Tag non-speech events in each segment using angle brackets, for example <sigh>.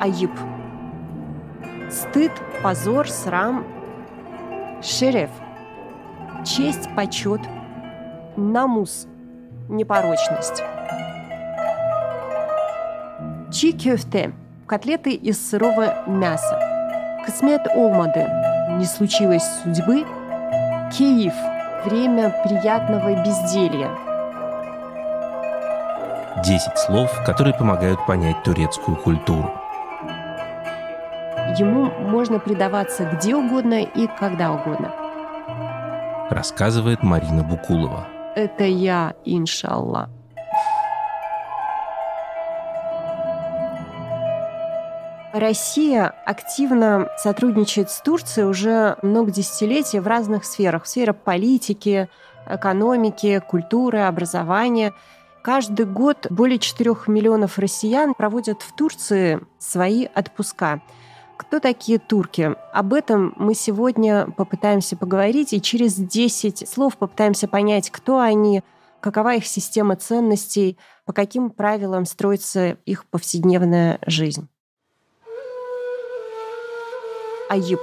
Аиб. Стыд, позор, срам. Шереф. Честь, почет. Намус. Непорочность. Чи кёфте. Котлеты из сырого мяса. Космет олмады. Не случилось судьбы. Киев. Время приятного безделья. Десять слов, которые помогают понять турецкую культуру. Ему можно предаваться где угодно и когда угодно. Рассказывает Марина Букулова. Это я, иншалла. Россия активно сотрудничает с Турцией уже много десятилетий в разных сферах. В сфере политики, экономики, культуры, образования. Каждый год более 4 миллионов россиян проводят в Турции свои отпуска. Кто такие турки? Об этом мы сегодня попытаемся поговорить и через 10 слов попытаемся понять, кто они, какова их система ценностей, по каким правилам строится их повседневная жизнь. Аиб.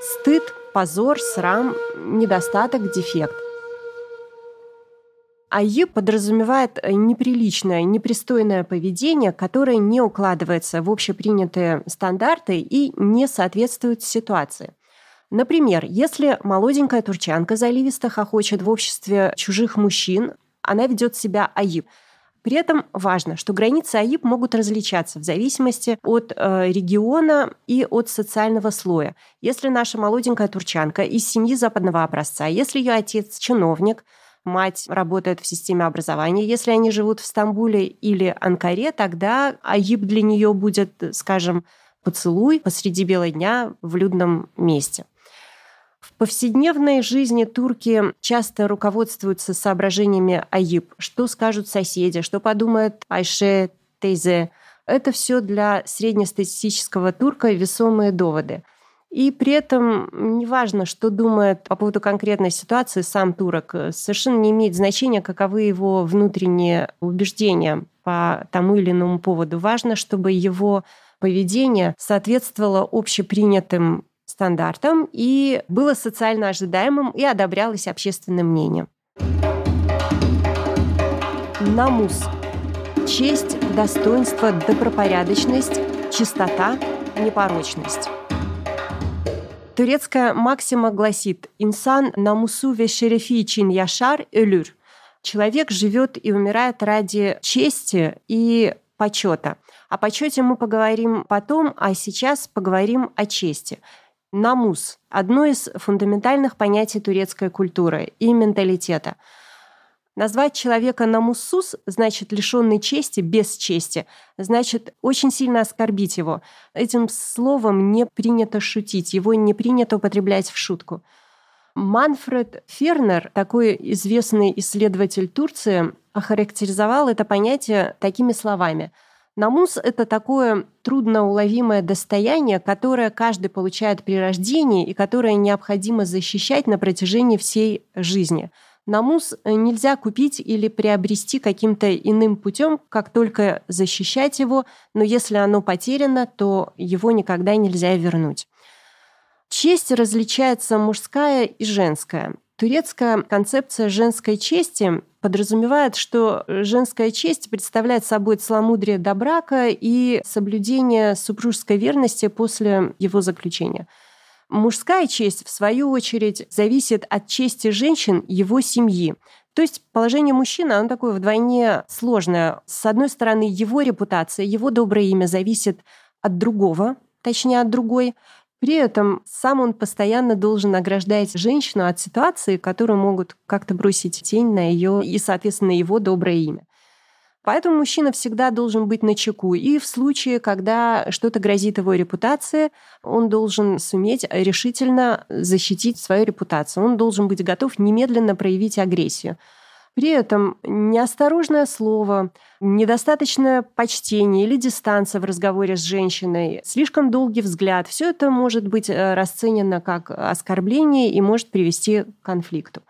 Стыд, позор, срам, недостаток, дефект. АИБ подразумевает неприличное, непристойное поведение, которое не укладывается в общепринятые стандарты и не соответствует ситуации. Например, если молоденькая турчанка заливисто хохочет в обществе чужих мужчин, она ведет себя АИБ – при этом важно, что границы АИП могут различаться в зависимости от э, региона и от социального слоя. Если наша молоденькая турчанка из семьи западного образца, если ее отец чиновник, мать работает в системе образования, если они живут в Стамбуле или Анкаре, тогда АИП для нее будет, скажем, поцелуй посреди бела дня в людном месте. В повседневной жизни турки часто руководствуются соображениями АИП. Что скажут соседи, что подумает Айше, Тейзе. Это все для среднестатистического турка весомые доводы. И при этом неважно, что думает по поводу конкретной ситуации сам турок, совершенно не имеет значения, каковы его внутренние убеждения по тому или иному поводу. Важно, чтобы его поведение соответствовало общепринятым стандартам и было социально ожидаемым и одобрялось общественным мнением. Намус. Честь, достоинство, добропорядочность, чистота, непорочность. Турецкая максима гласит «Инсан намусу ве шерефи чин яшар элюр». Человек живет и умирает ради чести и почета. О почете мы поговорим потом, а сейчас поговорим о чести. Намус – одно из фундаментальных понятий турецкой культуры и менталитета. Назвать человека намуссус значит лишенный чести, без чести, значит очень сильно оскорбить его. Этим словом не принято шутить, его не принято употреблять в шутку. Манфред Фернер, такой известный исследователь Турции, охарактеризовал это понятие такими словами – Намус – это такое трудноуловимое достояние, которое каждый получает при рождении и которое необходимо защищать на протяжении всей жизни. Намус нельзя купить или приобрести каким-то иным путем, как только защищать его, но если оно потеряно, то его никогда нельзя вернуть. Честь различается мужская и женская. Турецкая концепция женской чести подразумевает, что женская честь представляет собой целомудрие до брака и соблюдение супружеской верности после его заключения. Мужская честь, в свою очередь, зависит от чести женщин его семьи. То есть положение мужчины, оно такое вдвойне сложное. С одной стороны, его репутация, его доброе имя зависит от другого, точнее от другой. При этом сам он постоянно должен ограждать женщину от ситуации, которые могут как-то бросить тень на ее и, соответственно, его доброе имя. Поэтому мужчина всегда должен быть на чеку. И в случае, когда что-то грозит его репутации, он должен суметь решительно защитить свою репутацию. Он должен быть готов немедленно проявить агрессию. При этом неосторожное слово, недостаточное почтение или дистанция в разговоре с женщиной, слишком долгий взгляд, все это может быть э, расценено как оскорбление и может привести к конфликту.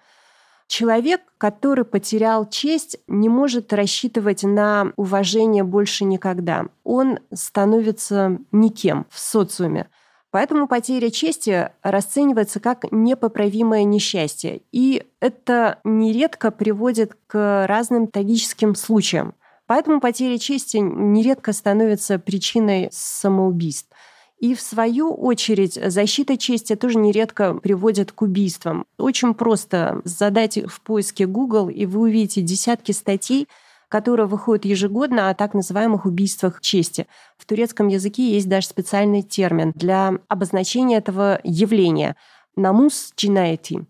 Человек, который потерял честь, не может рассчитывать на уважение больше никогда. Он становится никем в социуме. Поэтому потеря чести расценивается как непоправимое несчастье. И это нередко приводит к разным трагическим случаям. Поэтому потеря чести нередко становится причиной самоубийств. И в свою очередь защита чести тоже нередко приводит к убийствам. Очень просто задать в поиске Google, и вы увидите десятки статей, которые выходят ежегодно о так называемых убийствах чести. В турецком языке есть даже специальный термин для обозначения этого явления – намус джинайти.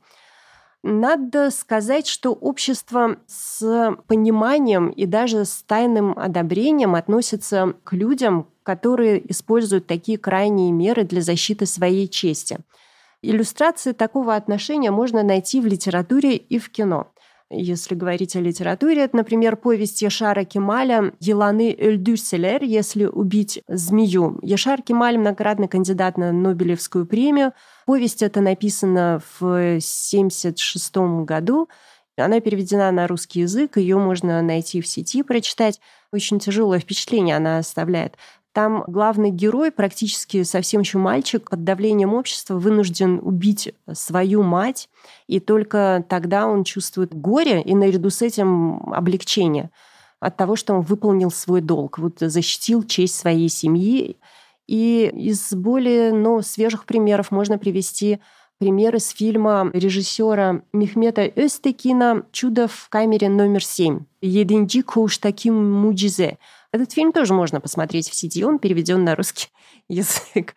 Надо сказать, что общество с пониманием и даже с тайным одобрением относится к людям, которые используют такие крайние меры для защиты своей чести. Иллюстрации такого отношения можно найти в литературе и в кино. Если говорить о литературе, это, например, повесть Яшара Кемаля «Еланы Эльдюселер. Если убить змею». Яшар Кемаль – многократный кандидат на Нобелевскую премию. Повесть эта написана в 1976 году. Она переведена на русский язык, ее можно найти в сети, прочитать. Очень тяжелое впечатление она оставляет. Там главный герой, практически совсем еще мальчик, под давлением общества вынужден убить свою мать, и только тогда он чувствует горе и наряду с этим облегчение от того, что он выполнил свой долг, вот защитил честь своей семьи. И из более ну, свежих примеров можно привести пример из фильма режиссера Мехмета Östekina «Чудо в камере номер 7» «Единджи таким муджизе», этот фильм тоже можно посмотреть в сети, он переведен на русский <laughs> язык.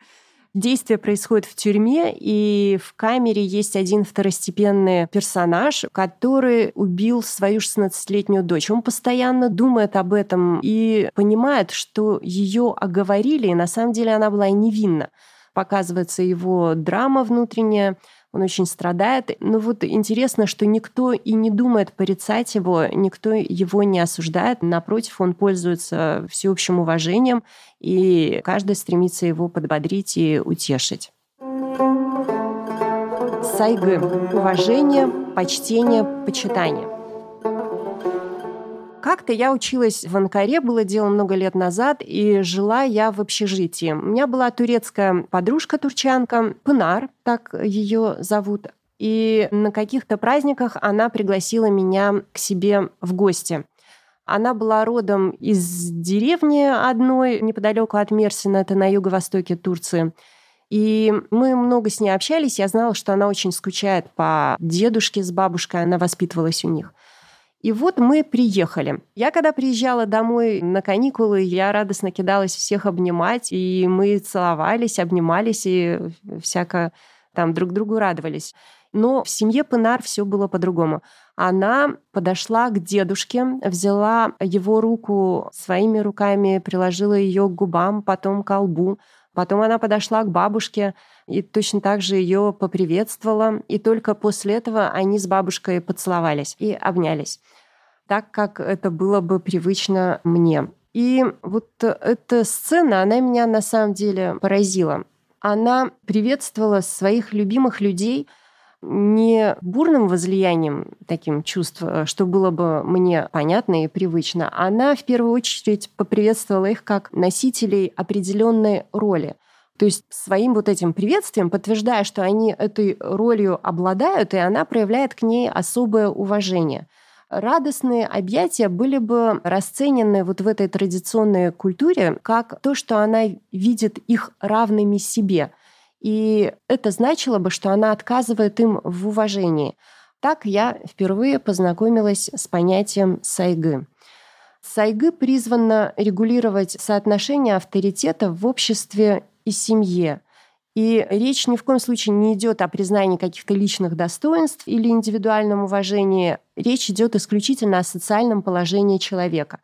Действие происходит в тюрьме, и в камере есть один второстепенный персонаж, который убил свою 16-летнюю дочь. Он постоянно думает об этом и понимает, что ее оговорили, и на самом деле она была невинна. Показывается его драма внутренняя, он очень страдает. Но вот интересно, что никто и не думает порицать его, никто его не осуждает. Напротив, он пользуется всеобщим уважением, и каждый стремится его подбодрить и утешить. Сайгы. Уважение, почтение, почитание. Как-то я училась в Анкаре, было дело много лет назад, и жила я в общежитии. У меня была турецкая подружка-турчанка, Пынар, так ее зовут. И на каких-то праздниках она пригласила меня к себе в гости. Она была родом из деревни одной, неподалеку от Мерсина, это на юго-востоке Турции. И мы много с ней общались. Я знала, что она очень скучает по дедушке с бабушкой, она воспитывалась у них. И вот мы приехали. Я когда приезжала домой на каникулы, я радостно кидалась всех обнимать, и мы целовались, обнимались и всяко там друг другу радовались. Но в семье Пынар все было по-другому. Она подошла к дедушке, взяла его руку своими руками, приложила ее к губам, потом к колбу. Потом она подошла к бабушке и точно так же ее поприветствовала. И только после этого они с бабушкой поцеловались и обнялись так, как это было бы привычно мне. И вот эта сцена, она меня на самом деле поразила. Она приветствовала своих любимых людей не бурным возлиянием таким чувств, что было бы мне понятно и привычно. Она в первую очередь поприветствовала их как носителей определенной роли. То есть своим вот этим приветствием, подтверждая, что они этой ролью обладают, и она проявляет к ней особое уважение – радостные объятия были бы расценены вот в этой традиционной культуре как то, что она видит их равными себе. И это значило бы, что она отказывает им в уважении. Так я впервые познакомилась с понятием сайгы. Сайгы призвана регулировать соотношение авторитета в обществе и семье, и речь ни в коем случае не идет о признании каких-то личных достоинств или индивидуальном уважении. Речь идет исключительно о социальном положении человека.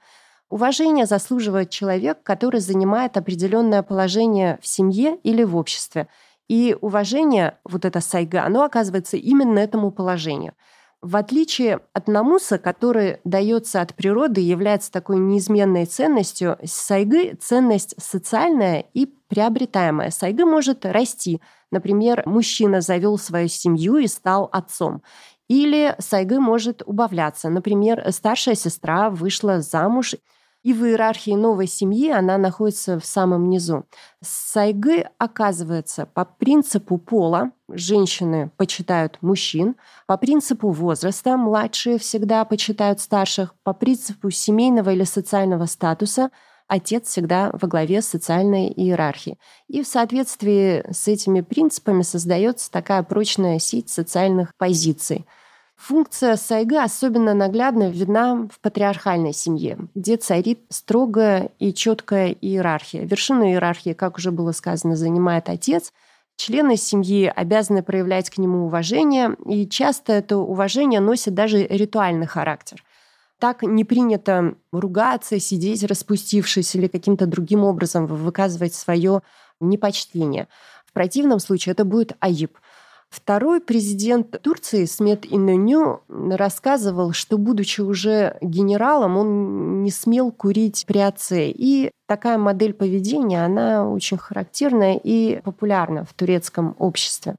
Уважение заслуживает человек, который занимает определенное положение в семье или в обществе. И уважение, вот это сайга, оно оказывается именно этому положению – в отличие от намуса, который дается от природы и является такой неизменной ценностью, сайгы – ценность социальная и приобретаемая. Сайгы может расти. Например, мужчина завел свою семью и стал отцом. Или сайгы может убавляться. Например, старшая сестра вышла замуж, и в иерархии новой семьи она находится в самом низу. Сайгы, оказывается, по принципу пола женщины почитают мужчин, по принципу возраста младшие всегда почитают старших, по принципу семейного или социального статуса отец всегда во главе социальной иерархии. И в соответствии с этими принципами создается такая прочная сеть социальных позиций – Функция сайгы особенно наглядно видна в патриархальной семье, где царит строгая и четкая иерархия. Вершину иерархии, как уже было сказано, занимает отец. Члены семьи обязаны проявлять к нему уважение, и часто это уважение носит даже ритуальный характер. Так не принято ругаться, сидеть распустившись или каким-то другим образом выказывать свое непочтение. В противном случае это будет аиб – Второй президент Турции Смет Инненю рассказывал, что, будучи уже генералом, он не смел курить при отце. И такая модель поведения, она очень характерная и популярна в турецком обществе.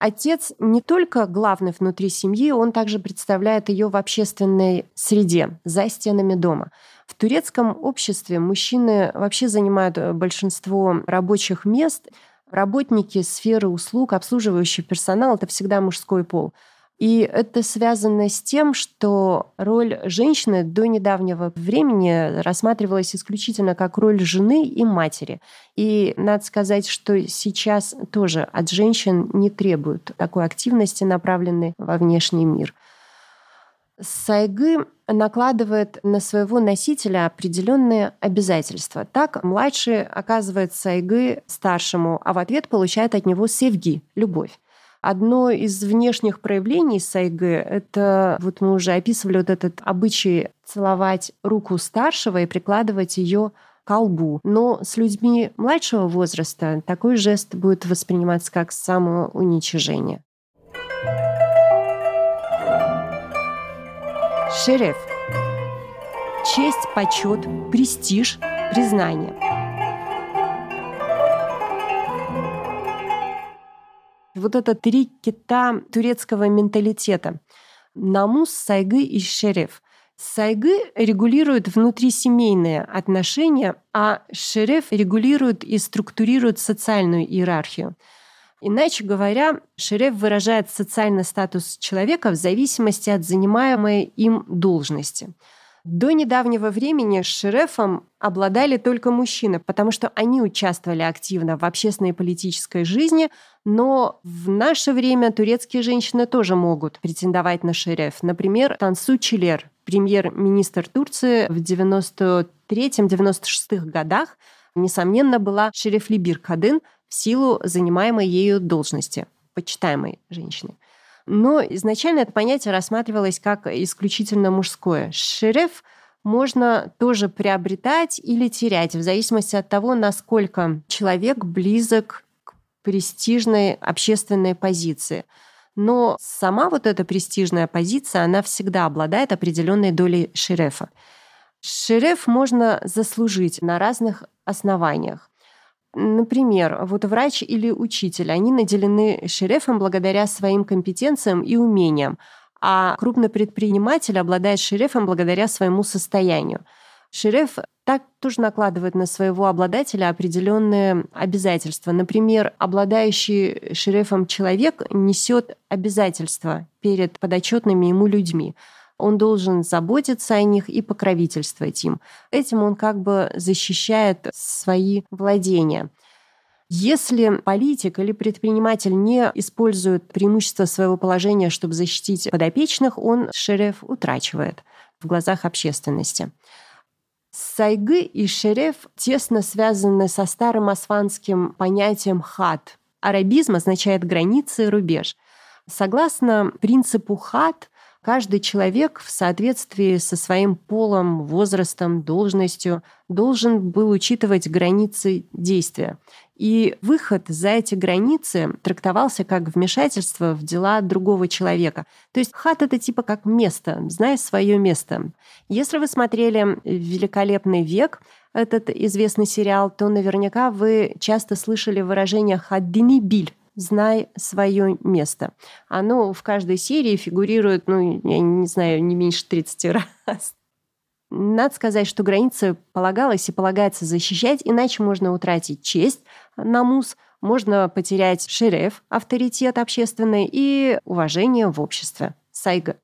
Отец не только главный внутри семьи, он также представляет ее в общественной среде, за стенами дома. В турецком обществе мужчины вообще занимают большинство рабочих мест – Работники сферы услуг, обслуживающий персонал – это всегда мужской пол. И это связано с тем, что роль женщины до недавнего времени рассматривалась исключительно как роль жены и матери. И надо сказать, что сейчас тоже от женщин не требуют такой активности, направленной во внешний мир. Сайгы накладывает на своего носителя определенные обязательства. Так младший оказывает сайгы старшему, а в ответ получает от него севги – любовь. Одно из внешних проявлений сайгы – это, вот мы уже описывали вот этот обычай целовать руку старшего и прикладывать ее к колбу. Но с людьми младшего возраста такой жест будет восприниматься как самоуничижение. Шереф. Честь, почет, престиж, признание. Вот это три кита турецкого менталитета. Намус, сайгы и шереф. Сайгы регулируют внутрисемейные отношения, а шереф регулирует и структурирует социальную иерархию. Иначе говоря, Шереф выражает социальный статус человека в зависимости от занимаемой им должности. До недавнего времени шерефом обладали только мужчины, потому что они участвовали активно в общественной и политической жизни, но в наше время турецкие женщины тоже могут претендовать на шереф. Например, Тансу Чилер, премьер-министр Турции в 93-96 годах, несомненно, была шереф Либир Кадын, в силу занимаемой ею должности, почитаемой женщины. Но изначально это понятие рассматривалось как исключительно мужское. Шереф можно тоже приобретать или терять, в зависимости от того, насколько человек близок к престижной общественной позиции. Но сама вот эта престижная позиция, она всегда обладает определенной долей шерефа. Шереф можно заслужить на разных основаниях. Например, вот врач или учитель, они наделены шерефом благодаря своим компетенциям и умениям, а крупный предприниматель обладает шерефом благодаря своему состоянию. Шереф так тоже накладывает на своего обладателя определенные обязательства. Например, обладающий шерефом человек несет обязательства перед подотчетными ему людьми он должен заботиться о них и покровительствовать им. Этим он как бы защищает свои владения. Если политик или предприниматель не использует преимущество своего положения, чтобы защитить подопечных, он шереф утрачивает в глазах общественности. Сайгы и шереф тесно связаны со старым османским понятием хат. Арабизм означает границы и рубеж. Согласно принципу хат, Каждый человек в соответствии со своим полом, возрастом, должностью должен был учитывать границы действия. И выход за эти границы трактовался как вмешательство в дела другого человека. То есть хат — это типа как место, знай свое место. Если вы смотрели «Великолепный век», этот известный сериал, то наверняка вы часто слышали выражение «хаддини биль», знай свое место. Оно в каждой серии фигурирует, ну, я не знаю, не меньше 30 раз. Надо сказать, что границы полагалось и полагается защищать, иначе можно утратить честь, намус, можно потерять шереф, авторитет общественный и уважение в обществе. Сайга.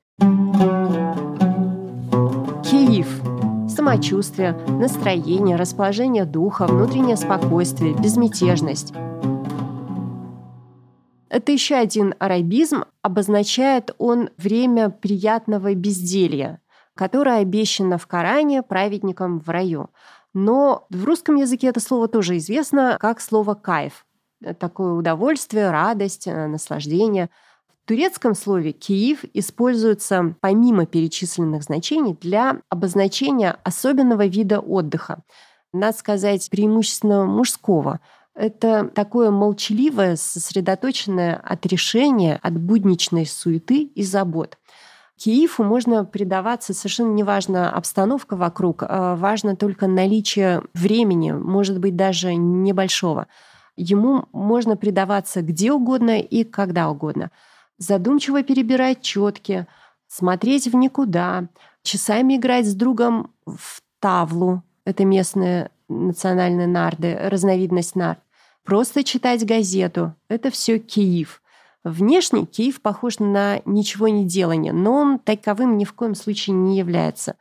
Киев. Самочувствие, настроение, расположение духа, внутреннее спокойствие, безмятежность. Это еще один арабизм. Обозначает он время приятного безделья, которое обещано в Коране праведникам в раю. Но в русском языке это слово тоже известно как слово «кайф». Такое удовольствие, радость, э, наслаждение. В турецком слове «киев» используется помимо перечисленных значений для обозначения особенного вида отдыха. Надо сказать, преимущественно мужского – это такое молчаливое, сосредоточенное отрешение от будничной суеты и забот. Киеву можно предаваться совершенно неважно обстановка вокруг, а важно только наличие времени, может быть, даже небольшого. Ему можно предаваться где угодно и когда угодно. Задумчиво перебирать четки, смотреть в никуда, часами играть с другом в тавлу. Это местные национальные нарды, разновидность нард. Просто читать газету — это все Киев. Внешне Киев похож на ничего не делание, но он таковым ни в коем случае не является.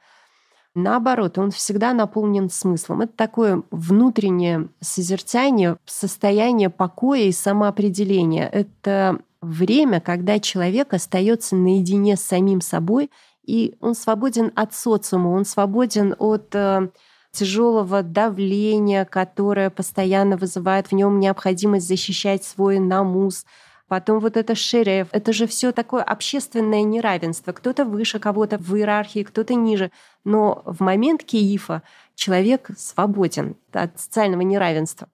Наоборот, он всегда наполнен смыслом. Это такое внутреннее созерцание, состояние покоя и самоопределения. Это время, когда человек остается наедине с самим собой, и он свободен от социума, он свободен от э, тяжелого давления, которое постоянно вызывает в нем необходимость защищать свой намус, Потом вот это шереф. Это же все такое общественное неравенство. Кто-то выше кого-то в иерархии, кто-то ниже. Но в момент Киифа человек свободен от социального неравенства.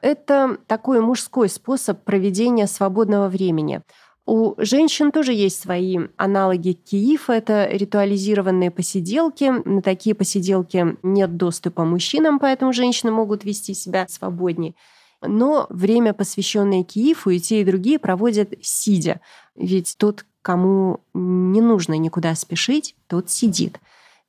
Это такой мужской способ проведения свободного времени. У женщин тоже есть свои аналоги Киифа. Это ритуализированные посиделки. На такие посиделки нет доступа мужчинам, поэтому женщины могут вести себя свободнее. Но время, посвященное Киеву, и те, и другие проводят сидя. Ведь тот, кому не нужно никуда спешить, тот сидит.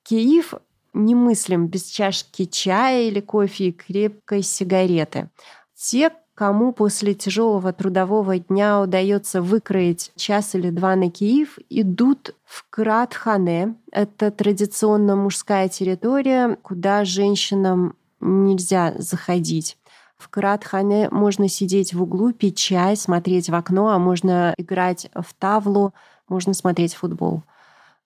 Киев немыслим без чашки чая или кофе и крепкой сигареты. Те, кому после тяжелого трудового дня удается выкроить час или два на Киев, идут в Кратхане. Это традиционно мужская территория, куда женщинам нельзя заходить. В Кратхане можно сидеть в углу, пить чай, смотреть в окно, а можно играть в тавлу, можно смотреть футбол.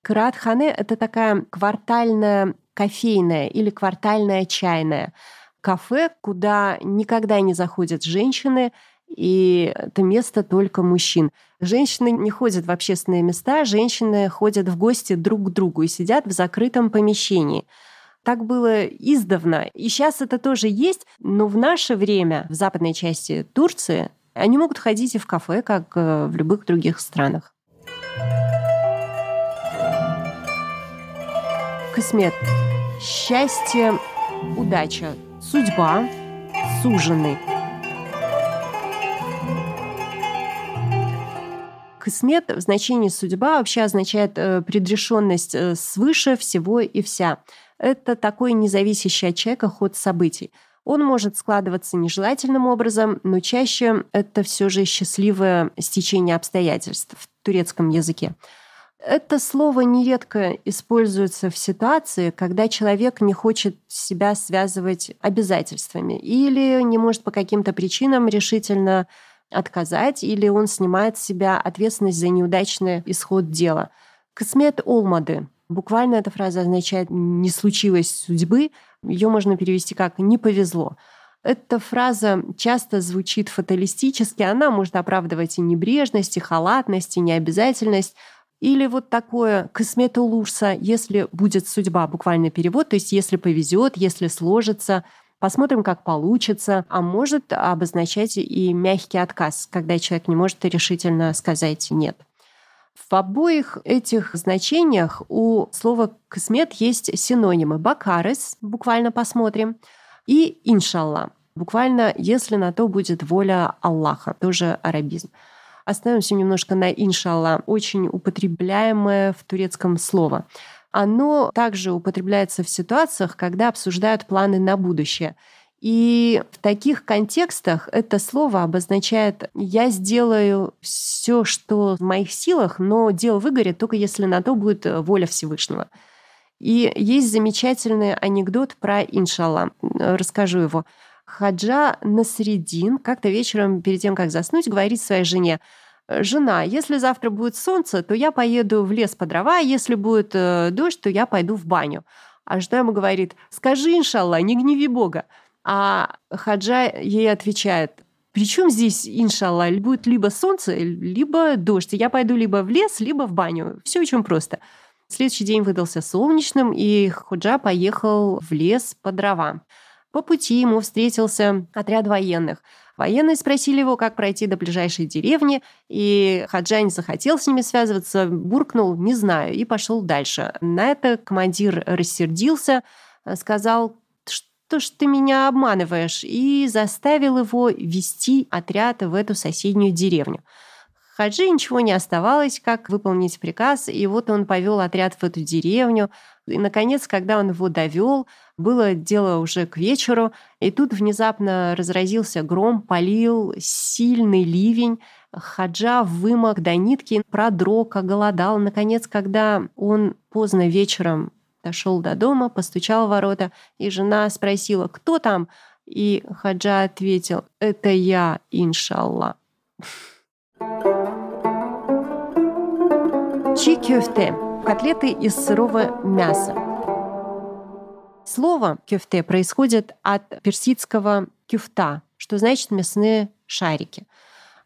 Кратхане — это такая квартальная кофейная или квартальная чайная — кафе, куда никогда не заходят женщины, и это место только мужчин. Женщины не ходят в общественные места, женщины ходят в гости друг к другу и сидят в закрытом помещении. Так было издавна. И сейчас это тоже есть, но в наше время в западной части Турции они могут ходить и в кафе, как э, в любых других странах. Космет. Счастье, удача, судьба, суженый. Космет в значении судьба вообще означает э, предрешенность э, свыше всего и вся. Это такой независящий от человека ход событий. Он может складываться нежелательным образом, но чаще это все же счастливое стечение обстоятельств в турецком языке. Это слово нередко используется в ситуации, когда человек не хочет себя связывать обязательствами или не может по каким-то причинам решительно отказать, или он снимает с себя ответственность за неудачный исход дела. Космет Олмады. Буквально эта фраза означает «не случилось судьбы». Ее можно перевести как «не повезло». Эта фраза часто звучит фаталистически, она может оправдывать и небрежность, и халатность, и необязательность, или вот такое космета лурса, если будет судьба, буквально перевод, то есть если повезет, если сложится, посмотрим, как получится, а может обозначать и мягкий отказ, когда человек не может решительно сказать «нет». В обоих этих значениях у слова «космет» есть синонимы. «Бакарес» буквально посмотрим, и «иншалла». Буквально, если на то будет воля Аллаха, тоже арабизм. Остановимся немножко на иншалла, очень употребляемое в турецком слово. Оно также употребляется в ситуациях, когда обсуждают планы на будущее. И в таких контекстах это слово обозначает «я сделаю все, что в моих силах, но дело выгорит только если на то будет воля Всевышнего». И есть замечательный анекдот про иншалла. Расскажу его. Хаджа Насредин как-то вечером перед тем, как заснуть, говорит своей жене, «Жена, если завтра будет солнце, то я поеду в лес по дрова, а если будет э, дождь, то я пойду в баню». А жена ему говорит, «Скажи, иншалла, не гневи Бога». А Хаджа ей отвечает, причем здесь, иншалла, будет либо солнце, либо дождь. Я пойду либо в лес, либо в баню. Все очень просто. Следующий день выдался солнечным, и Худжа поехал в лес по дровам. По пути ему встретился отряд военных. Военные спросили его, как пройти до ближайшей деревни, и Хаджа не захотел с ними связываться, буркнул «не знаю» и пошел дальше. На это командир рассердился, сказал «что ж ты меня обманываешь?» и заставил его вести отряд в эту соседнюю деревню. Хаджи ничего не оставалось, как выполнить приказ, и вот он повел отряд в эту деревню. И, наконец, когда он его довел, было дело уже к вечеру, и тут внезапно разразился гром, полил сильный ливень, Хаджа вымок до нитки, продрог, оголодал. Наконец, когда он поздно вечером дошел до дома, постучал в ворота, и жена спросила, кто там? И Хаджа ответил, это я, иншалла. Чи кюфте – котлеты из сырого мяса. Слово кюфте происходит от персидского кюфта, что значит мясные шарики.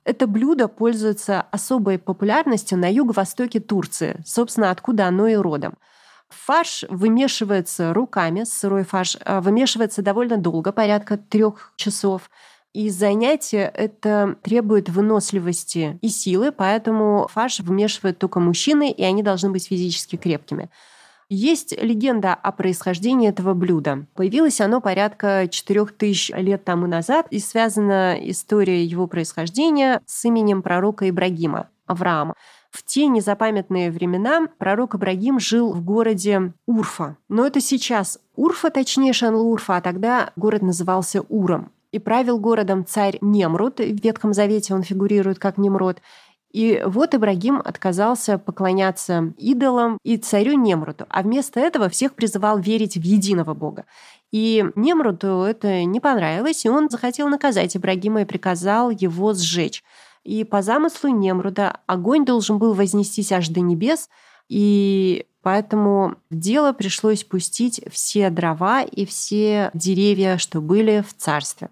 Это блюдо пользуется особой популярностью на юго-востоке Турции, собственно, откуда оно и родом. Фарш вымешивается руками, сырой фарш а, вымешивается довольно долго, порядка трех часов – и занятие это требует выносливости и силы, поэтому фарш вмешивают только мужчины, и они должны быть физически крепкими. Есть легенда о происхождении этого блюда. Появилось оно порядка 4000 лет тому назад, и связана история его происхождения с именем пророка Ибрагима, Авраама. В те незапамятные времена пророк Ибрагим жил в городе Урфа. Но это сейчас Урфа, точнее Шанлурфа, а тогда город назывался Уром и правил городом царь Немрут. В Ветхом Завете он фигурирует как Немрод. И вот Ибрагим отказался поклоняться идолам и царю Немруту, а вместо этого всех призывал верить в единого Бога. И Немруту это не понравилось, и он захотел наказать Ибрагима и приказал его сжечь. И по замыслу Немруда огонь должен был вознестись аж до небес, и Поэтому в дело пришлось пустить все дрова и все деревья, что были в царстве.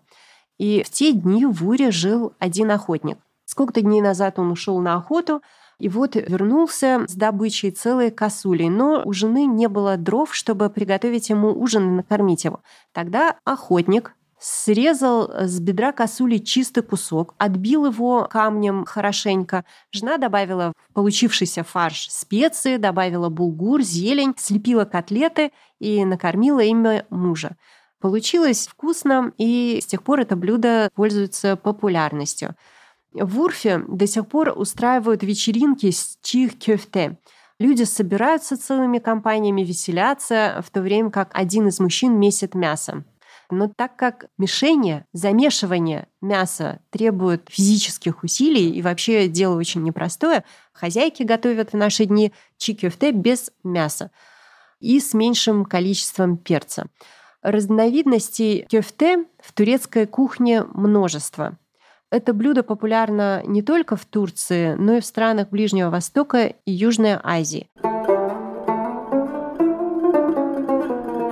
И в те дни в Уре жил один охотник. Сколько-то дней назад он ушел на охоту, и вот вернулся с добычей целой косулей, но у жены не было дров, чтобы приготовить ему ужин и накормить его. Тогда охотник срезал с бедра косули чистый кусок, отбил его камнем хорошенько. Жена добавила в получившийся фарш специи, добавила булгур, зелень, слепила котлеты и накормила ими мужа. Получилось вкусно, и с тех пор это блюдо пользуется популярностью. В Урфе до сих пор устраивают вечеринки с чих кёфте. Люди собираются целыми компаниями, веселятся, в то время как один из мужчин месит мясо. Но так как мешение, замешивание мяса требует физических усилий и вообще дело очень непростое, хозяйки готовят в наши дни чикюфте без мяса и с меньшим количеством перца. Разновидностей кёфте в турецкой кухне множество. Это блюдо популярно не только в Турции, но и в странах Ближнего Востока и Южной Азии.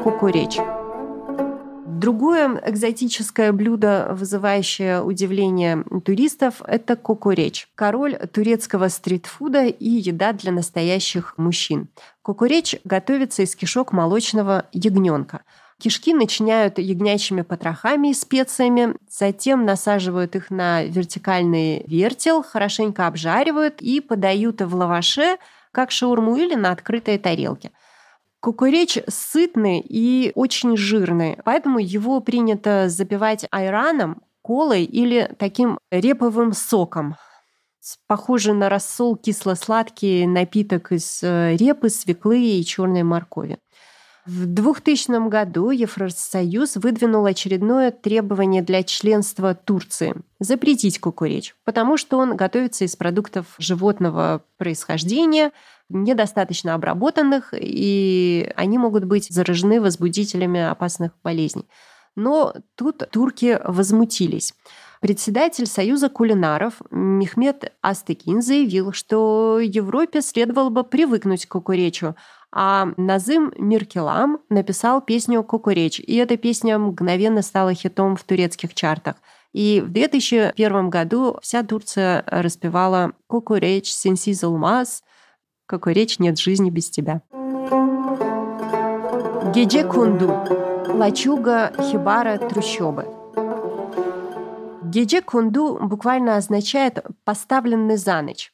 Кукуречь. Другое экзотическое блюдо, вызывающее удивление туристов, это кукуреч. Король турецкого стритфуда и еда для настоящих мужчин. Кукуреч готовится из кишок молочного ягненка. Кишки начиняют ягнячьими потрохами и специями, затем насаживают их на вертикальный вертел, хорошенько обжаривают и подают в лаваше, как шаурму или на открытой тарелке. Кукуречь сытный и очень жирный, поэтому его принято запивать айраном, колой или таким реповым соком. Похоже на рассол кисло-сладкий напиток из э, репы, свеклы и черной моркови. В 2000 году Евросоюз выдвинул очередное требование для членства Турции – запретить кукуречь, потому что он готовится из продуктов животного происхождения, недостаточно обработанных, и они могут быть заражены возбудителями опасных болезней. Но тут турки возмутились. Председатель Союза кулинаров Мехмед Астыкин заявил, что Европе следовало бы привыкнуть к кукуречу, а Назым Миркелам написал песню «Кукуреч», и эта песня мгновенно стала хитом в турецких чартах. И в 2001 году вся Турция распевала «Кукуреч, сенсиз алмаз», «Кукуреч, нет жизни без тебя». Геже Кунду – лачуга, хибара, трущобы. Геже Кунду буквально означает «поставленный за ночь».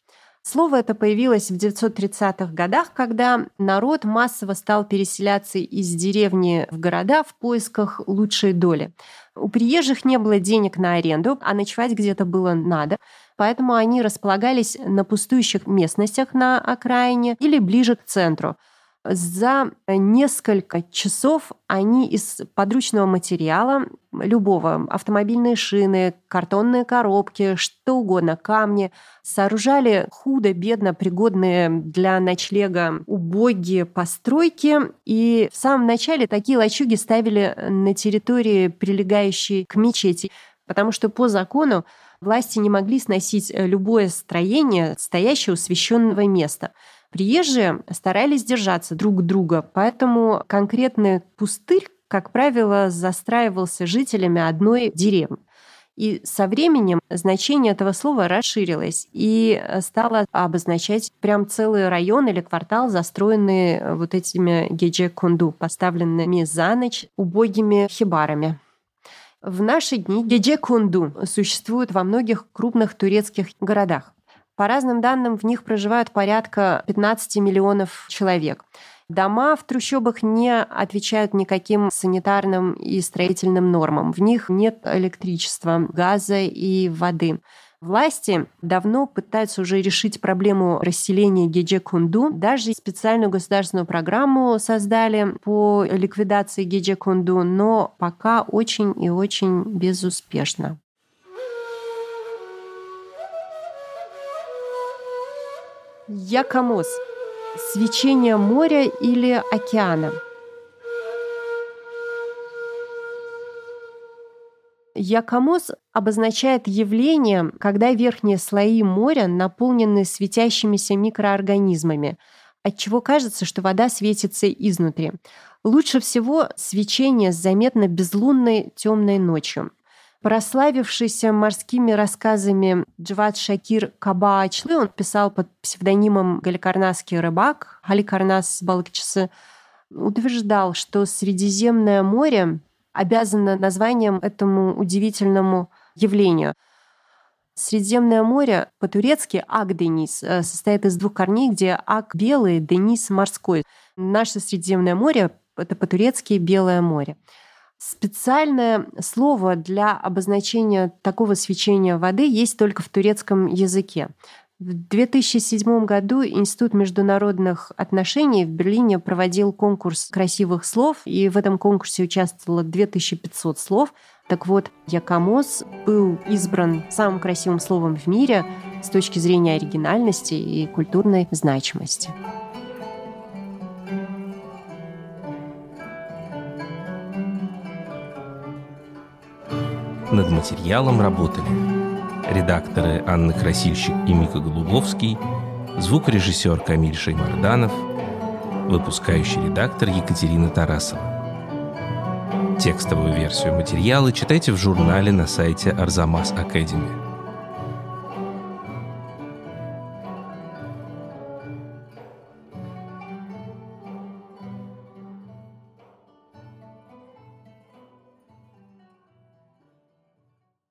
Слово это появилось в 930-х годах, когда народ массово стал переселяться из деревни в города в поисках лучшей доли. У приезжих не было денег на аренду, а ночевать где-то было надо. Поэтому они располагались на пустующих местностях на окраине или ближе к центру – за несколько часов они из подручного материала, любого, автомобильные шины, картонные коробки, что угодно, камни, сооружали худо-бедно пригодные для ночлега убогие постройки. И в самом начале такие лачуги ставили на территории, прилегающей к мечети, потому что по закону власти не могли сносить любое строение, стоящее у священного места – Приезжие старались держаться друг друга, поэтому конкретный пустырь, как правило, застраивался жителями одной деревни. И со временем значение этого слова расширилось и стало обозначать прям целый район или квартал, застроенный вот этими геджи-кунду, поставленными за ночь убогими хибарами. В наши дни геджи-кунду существуют во многих крупных турецких городах. По разным данным, в них проживают порядка 15 миллионов человек. Дома в трущобах не отвечают никаким санитарным и строительным нормам. В них нет электричества, газа и воды. Власти давно пытаются уже решить проблему расселения Геджи-Кунду. Даже специальную государственную программу создали по ликвидации Геджи-Кунду, но пока очень и очень безуспешно. Якомос – свечение моря или океана. Якомос обозначает явление, когда верхние слои моря наполнены светящимися микроорганизмами, отчего кажется, что вода светится изнутри. Лучше всего свечение заметно безлунной темной ночью. Прославившийся морскими рассказами Джават Шакир Кабаачлы, он писал под псевдонимом Галикарнасский рыбак, Галикарнас Балыкчысы, утверждал, что Средиземное море обязано названием этому удивительному явлению. Средиземное море по-турецки Ак-Денис э, состоит из двух корней, где Ак белый, Денис морской. Наше Средиземное море это по-турецки Белое море. Специальное слово для обозначения такого свечения воды есть только в турецком языке. В 2007 году Институт международных отношений в Берлине проводил конкурс красивых слов, и в этом конкурсе участвовало 2500 слов. Так вот, Якомос был избран самым красивым словом в мире с точки зрения оригинальности и культурной значимости. Над материалом работали редакторы Анна Красильщик и Мика Голубовский, звукорежиссер Камиль Шеймарданов, выпускающий редактор Екатерина Тарасова. Текстовую версию материала читайте в журнале на сайте Арзамас Академи.